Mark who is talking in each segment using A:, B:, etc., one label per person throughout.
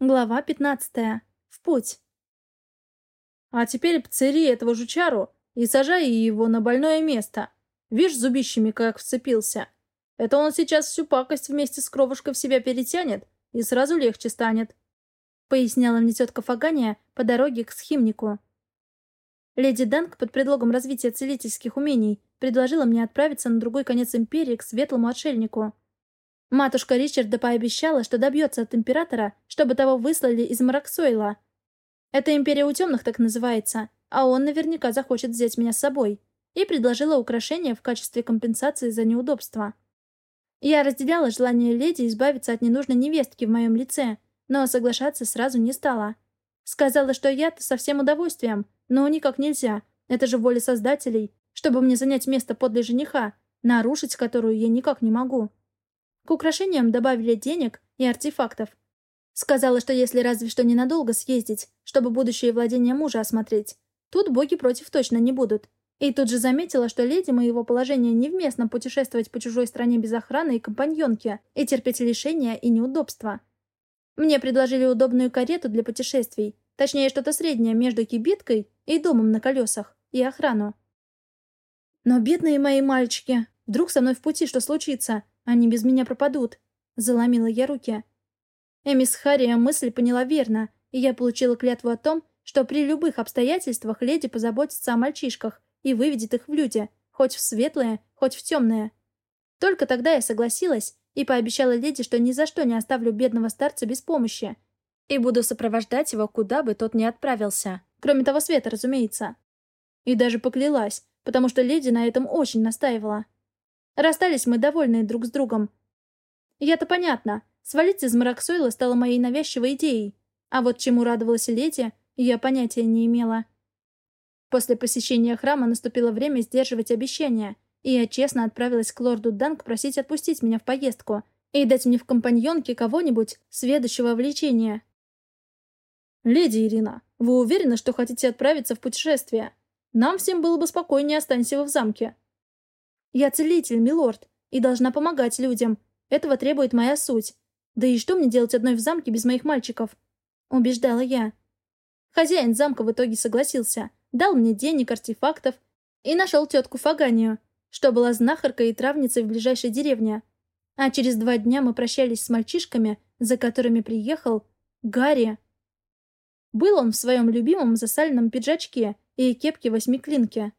A: Глава 15. В путь.
B: А теперь пцери этого жучару и сажай его на больное место. Видишь, зубищами как вцепился. Это он сейчас всю пакость вместе с кровушкой в себя перетянет, и сразу легче станет.
A: Поясняла мне тетка Фагания по дороге к схимнику. Леди Данк под предлогом развития целительских умений предложила мне отправиться на другой конец империи к светлому отшельнику. Матушка Ричарда пообещала, что добьется от императора, чтобы того выслали из Мараксойла. Это империя у темных так называется, а он наверняка захочет взять меня с собой. И предложила украшение в качестве компенсации за неудобства. Я разделяла желание леди избавиться от ненужной невестки в моем лице, но соглашаться сразу не стала. Сказала, что я-то со всем удовольствием, но никак нельзя. Это же воля создателей, чтобы мне занять место подле жениха, нарушить которую я никак не могу. К украшениям добавили денег и артефактов. Сказала, что если разве что ненадолго съездить, чтобы будущее владение мужа осмотреть, тут боги против точно не будут. И тут же заметила, что леди моего положения невместно путешествовать по чужой стране без охраны и компаньонки и терпеть лишения и неудобства. Мне предложили удобную карету для путешествий, точнее что-то среднее между кибиткой и домом на колесах, и охрану. Но бедные мои мальчики, вдруг со мной в пути что случится, они без меня пропадут. Заломила я руки. Эмис Хария мысль поняла верно, и я получила клятву о том, что при любых обстоятельствах леди позаботится о мальчишках и выведет их в люди, хоть в светлое, хоть в темное. Только тогда я согласилась и пообещала леди, что ни за что не оставлю бедного старца без помощи и буду сопровождать его, куда бы тот ни отправился. Кроме того света, разумеется. И даже поклялась, потому что леди на этом очень настаивала. Расстались мы довольные друг с другом. Я-то понятно, свалить из Мараксойла стало моей навязчивой идеей, а вот чему радовалась леди, я понятия не имела. После посещения храма наступило время сдерживать обещания, и я честно отправилась к лорду Данк просить отпустить меня в поездку и дать мне в компаньонке кого-нибудь сведущего влечения.
B: «Леди Ирина, вы уверены, что хотите отправиться в путешествие? Нам всем было бы спокойнее, останься вы в замке»,
A: я целитель, милорд, и должна помогать людям. Этого требует моя суть. Да и что мне делать одной в замке без моих мальчиков? Убеждала я. Хозяин замка в итоге согласился, дал мне денег, артефактов и нашел тетку Фаганию, что была знахаркой и травницей в ближайшей деревне. А через два дня мы прощались с мальчишками, за которыми приехал Гарри. Был он в своем любимом засаленном пиджачке и кепке восьмиклинки.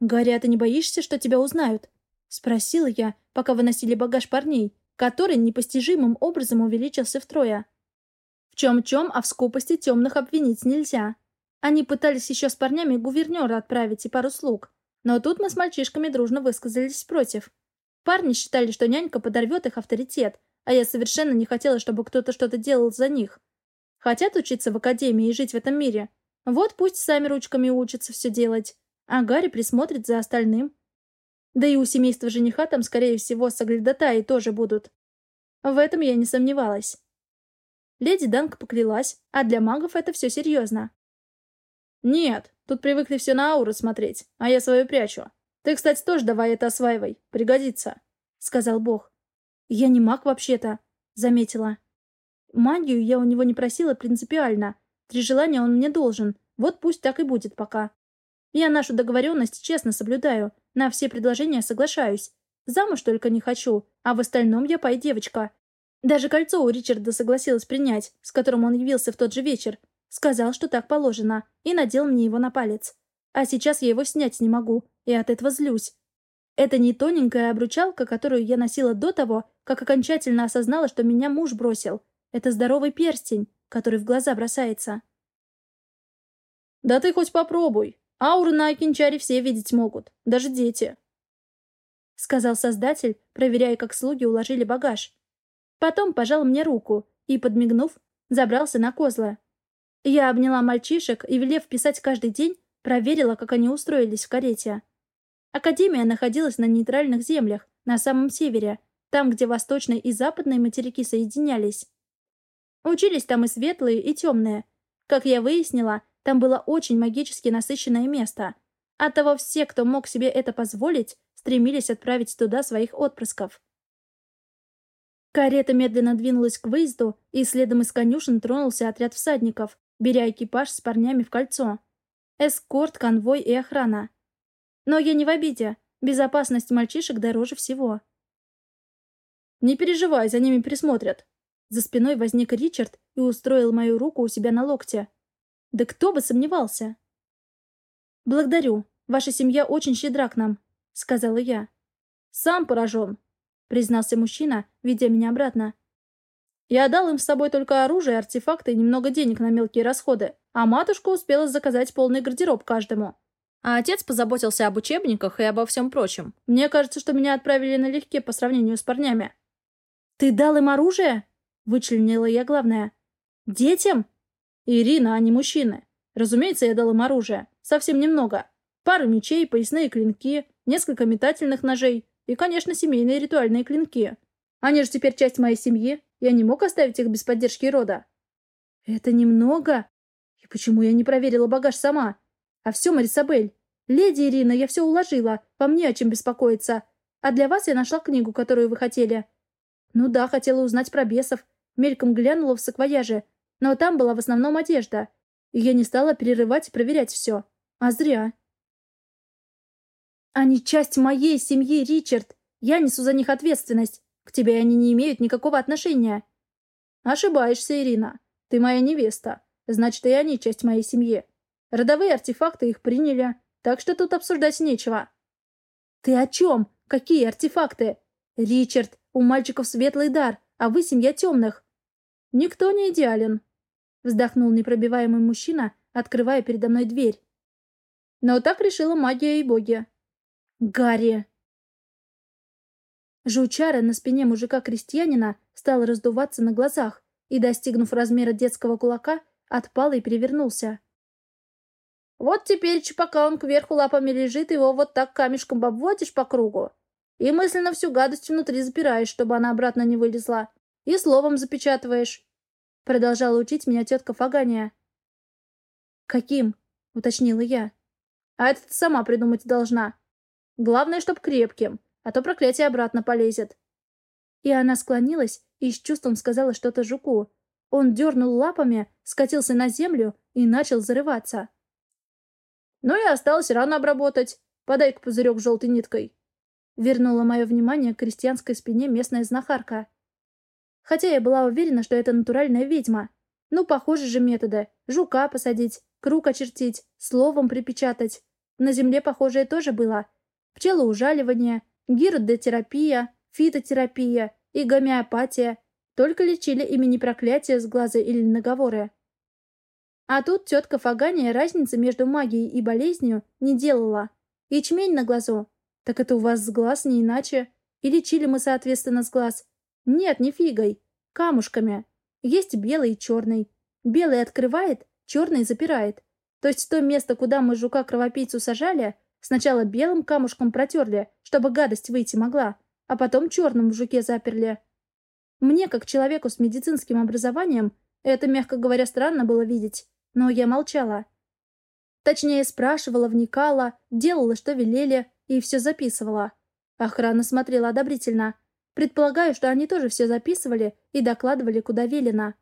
A: «Гарри, а ты не боишься, что тебя узнают?» — спросила я, пока выносили багаж парней, который непостижимым образом увеличился втрое. В чем-чем, а в скупости темных обвинить нельзя. Они пытались еще с парнями гувернера отправить и пару слуг, но тут мы с мальчишками дружно высказались против. Парни считали, что нянька подорвет их авторитет, а я совершенно не хотела, чтобы кто-то что-то делал за них. Хотят учиться в академии и жить в этом мире? Вот пусть сами ручками учатся все делать а Гарри присмотрит за остальным. Да и у семейства жениха там, скорее всего, соглядатаи тоже будут. В этом я не сомневалась. Леди Данк поклялась, а для магов это все серьезно.
B: «Нет, тут привыкли все на ауру смотреть, а я свою прячу. Ты, кстати, тоже давай это осваивай, пригодится», — сказал бог.
A: «Я не маг вообще-то», — заметила. «Магию я у него не просила принципиально. Три желания он мне должен, вот пусть так и будет пока». Я нашу договоренность честно соблюдаю, на все предложения соглашаюсь. Замуж только не хочу, а в остальном я пай девочка. Даже кольцо у Ричарда согласилась принять, с которым он явился в тот же вечер. Сказал, что так положено, и надел мне его на палец. А сейчас я его снять не могу, и от этого злюсь. Это не тоненькая обручалка, которую я носила до того, как окончательно осознала, что меня муж бросил. Это здоровый перстень, который в глаза бросается.
B: «Да ты хоть попробуй», Ауры на Акинчаре все видеть могут, даже дети.
A: Сказал создатель, проверяя, как слуги уложили багаж. Потом пожал мне руку и, подмигнув, забрался на козла. Я обняла мальчишек и, велев писать каждый день, проверила, как они устроились в карете. Академия находилась на нейтральных землях, на самом севере, там, где восточные и западные материки соединялись. Учились там и светлые, и темные. Как я выяснила, там было очень магически насыщенное место. Оттого все, кто мог себе это позволить, стремились отправить туда своих отпрысков. Карета медленно двинулась к выезду, и следом из конюшен тронулся отряд всадников, беря экипаж с парнями в кольцо. Эскорт, конвой и охрана. Но я не в обиде. Безопасность мальчишек дороже всего.
B: «Не переживай, за ними присмотрят».
A: За спиной возник Ричард и устроил мою руку у себя на локте. Да кто бы сомневался. «Благодарю. Ваша семья очень щедра к нам», — сказала я.
B: «Сам поражен», — признался
A: мужчина, ведя меня обратно.
B: «Я дал им с собой только оружие, артефакты и немного денег на мелкие расходы, а матушка успела заказать полный гардероб каждому. А отец позаботился об учебниках и обо всем прочем. Мне кажется, что меня отправили налегке по сравнению с парнями.
A: «Ты дал им оружие?» — вычленила я главное. «Детям?»
B: «Ирина, а не мужчины. Разумеется, я дал им оружие. Совсем немного. Пару мечей, поясные клинки, несколько метательных ножей и, конечно, семейные ритуальные клинки. Они же теперь часть моей семьи. Я не мог оставить их без поддержки рода».
A: «Это немного? И почему я не проверила багаж сама?» А все, Марисабель. Леди Ирина, я все уложила. По мне о чем беспокоиться. А для вас я нашла книгу, которую вы хотели. Ну да, хотела узнать про бесов. Мельком глянула в саквояже. Но там была в основном одежда. И я не стала перерывать и проверять все. А зря. Они часть моей семьи, Ричард. Я несу за них ответственность. К тебе они не имеют никакого отношения.
B: Ошибаешься, Ирина. Ты моя невеста. Значит, и они часть моей семьи. Родовые артефакты их приняли, так что тут обсуждать нечего.
A: Ты о чем? Какие артефакты? Ричард, у мальчиков светлый дар, а вы семья темных.
B: Никто не идеален.
A: Вздохнул непробиваемый мужчина, открывая передо мной дверь.
B: Но так решила магия и боги.
A: Гарри! Жучара на спине мужика-крестьянина стал раздуваться на глазах и, достигнув размера детского кулака, отпал и перевернулся.
B: Вот теперь, пока он кверху лапами лежит, его вот так камешком обводишь по кругу. И мысленно всю гадость внутри запираешь, чтобы она обратно не вылезла. И словом запечатываешь. Продолжала учить меня тетка Фагания.
A: «Каким?» — уточнила я.
B: «А это ты сама придумать должна. Главное, чтоб крепким, а то проклятие обратно полезет».
A: И она склонилась и с чувством сказала что-то жуку. Он дернул лапами, скатился на землю и начал зарываться.
B: Ну и осталось рано обработать. Подай-ка пузырек желтой ниткой.
A: Вернула мое внимание к крестьянской спине местная знахарка. Хотя я была уверена, что это натуральная ведьма. Ну, похожи же методы. Жука посадить, круг очертить, словом припечатать. На земле похожее тоже было. Пчелоужаливание, гиродотерапия, фитотерапия и гомеопатия. Только лечили имени проклятия с глаза или наговоры. А тут тетка Фагания разницы между магией и болезнью не делала. Ячмень на глазу. Так это у вас с глаз не иначе. И лечили мы, соответственно, с глаз. Нет, не фигой. Камушками. Есть белый и черный. Белый открывает, черный запирает. То есть то место, куда мы жука-кровопийцу сажали, сначала белым камушком протерли, чтобы гадость выйти могла, а потом черным в жуке заперли. Мне, как человеку с медицинским образованием, это, мягко говоря, странно было видеть но я молчала. Точнее, спрашивала, вникала, делала, что велели, и все записывала. Охрана смотрела одобрительно. Предполагаю, что они тоже все записывали и докладывали, куда велено.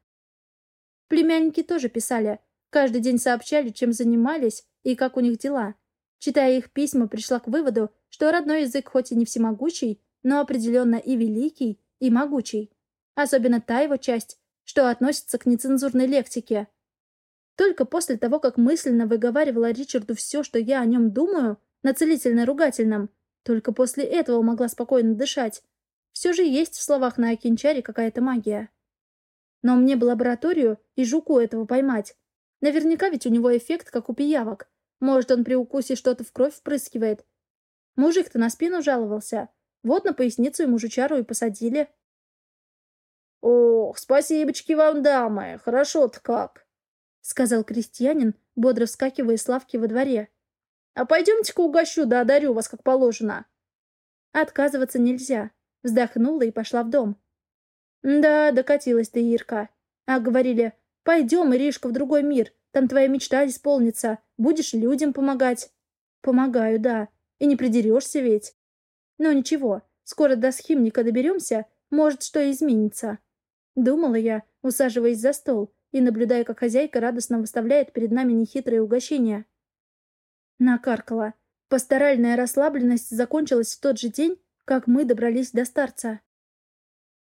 A: Племянники тоже писали. Каждый день сообщали, чем занимались и как у них дела. Читая их письма, пришла к выводу, что родной язык хоть и не всемогущий, но определенно и великий, и могучий. Особенно та его часть, что относится к нецензурной лексике. Только после того, как мысленно выговаривала Ричарду все, что я о нем думаю, на целительно-ругательном, только после этого могла спокойно дышать. Все же есть в словах на Акинчаре какая-то магия. Но мне бы лабораторию и жуку этого поймать. Наверняка ведь у него эффект, как у пиявок. Может, он при укусе что-то в кровь впрыскивает. Мужик-то на спину жаловался. Вот на поясницу ему жучару и посадили.
B: «Ох, спасибочки вам, дамы, хорошо-то как!»
A: — сказал крестьянин, бодро вскакивая с лавки во дворе.
B: «А пойдемте-ка угощу, да одарю вас как положено».
A: Отказываться нельзя. Вздохнула и пошла в дом. «Да, докатилась ты, Ирка. А говорили, пойдем, Иришка, в другой мир, там твоя мечта исполнится, будешь людям помогать». «Помогаю, да. И не придерешься ведь». «Ну ничего, скоро до схимника доберемся, Может, что изменится. Думала я, усаживаясь за стол и наблюдая, как хозяйка радостно выставляет перед нами нехитрые угощения. Накаркала. Пасторальная расслабленность закончилась в тот же день, как мы добрались до старца.